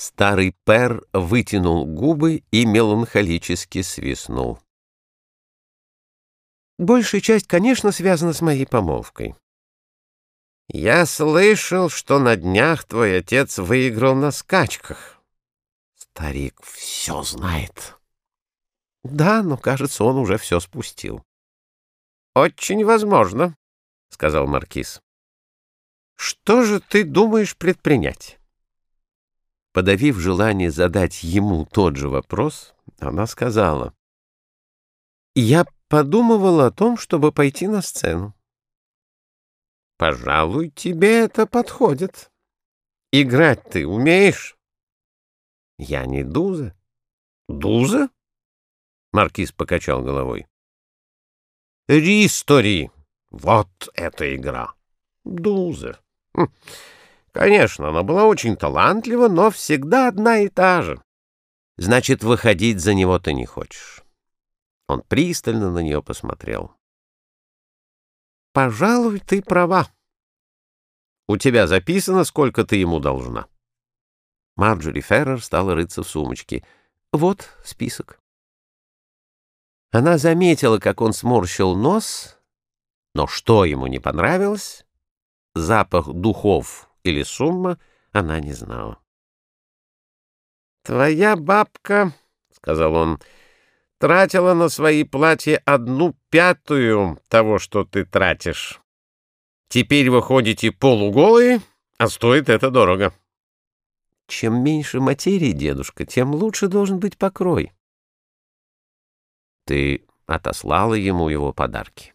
Старый пер вытянул губы и меланхолически свистнул. Большая часть, конечно, связана с моей помолвкой. Я слышал, что на днях твой отец выиграл на скачках. Старик все знает. Да, но, кажется, он уже все спустил. Очень возможно, — сказал Маркиз. Что же ты думаешь предпринять? Подавив желание задать ему тот же вопрос, она сказала. «Я подумывала о том, чтобы пойти на сцену». «Пожалуй, тебе это подходит. Играть ты умеешь?» «Я не Дуза». «Дуза?» — Маркиз покачал головой. «Ристори! Вот эта игра! Дуза! Конечно, она была очень талантлива, но всегда одна и та же. Значит, выходить за него ты не хочешь. Он пристально на нее посмотрел. Пожалуй, ты права. У тебя записано, сколько ты ему должна. Марджори Феррер стала рыться в сумочке. Вот список. Она заметила, как он сморщил нос, но что ему не понравилось? Запах духов или сумма, она не знала. «Твоя бабка, — сказал он, — тратила на свои платья одну пятую того, что ты тратишь. Теперь вы ходите полуголые, а стоит это дорого». «Чем меньше материи, дедушка, тем лучше должен быть покрой». «Ты отослала ему его подарки?»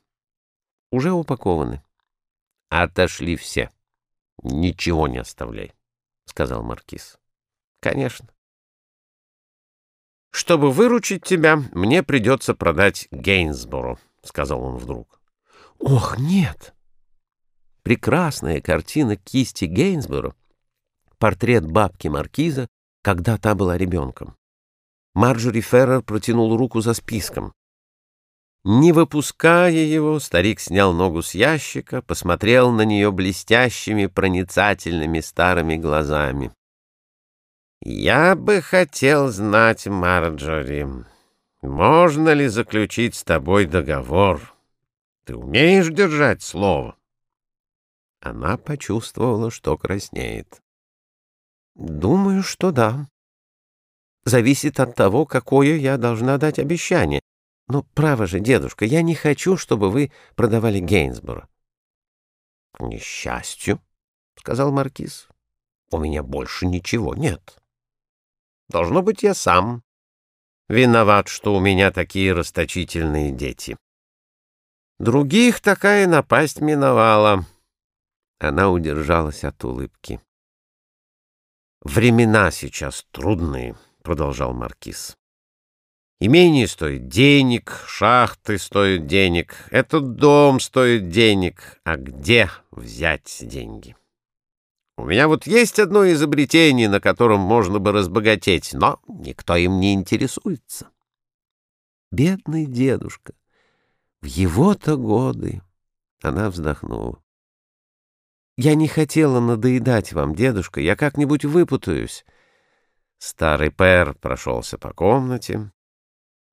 «Уже упакованы». «Отошли все». Ничего не оставляй, — сказал Маркиз. — Конечно. — Чтобы выручить тебя, мне придется продать Гейнсборо, — сказал он вдруг. — Ох, нет! Прекрасная картина кисти Гейнсборо, портрет бабки Маркиза, когда та была ребенком. Марджори Феррер протянул руку за списком. Не выпуская его, старик снял ногу с ящика, посмотрел на нее блестящими, проницательными старыми глазами. «Я бы хотел знать, Марджори, можно ли заключить с тобой договор? Ты умеешь держать слово?» Она почувствовала, что краснеет. «Думаю, что да. Зависит от того, какое я должна дать обещание. Но, право же, дедушка, я не хочу, чтобы вы продавали Гейнсборо. — К несчастью, — сказал Маркиз, — у меня больше ничего нет. Должно быть, я сам виноват, что у меня такие расточительные дети. Других такая напасть миновала. Она удержалась от улыбки. «Времена сейчас трудные», — продолжал Маркиз. Имение стоит денег, шахты стоят денег, этот дом стоит денег. А где взять деньги? У меня вот есть одно изобретение, на котором можно бы разбогатеть, но никто им не интересуется. Бедный дедушка. В его-то годы. Она вздохнула. Я не хотела надоедать вам, дедушка, я как-нибудь выпутаюсь. Старый пэр прошелся по комнате,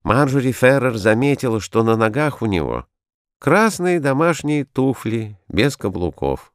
Марджори Феррер заметила, что на ногах у него красные домашние туфли без каблуков.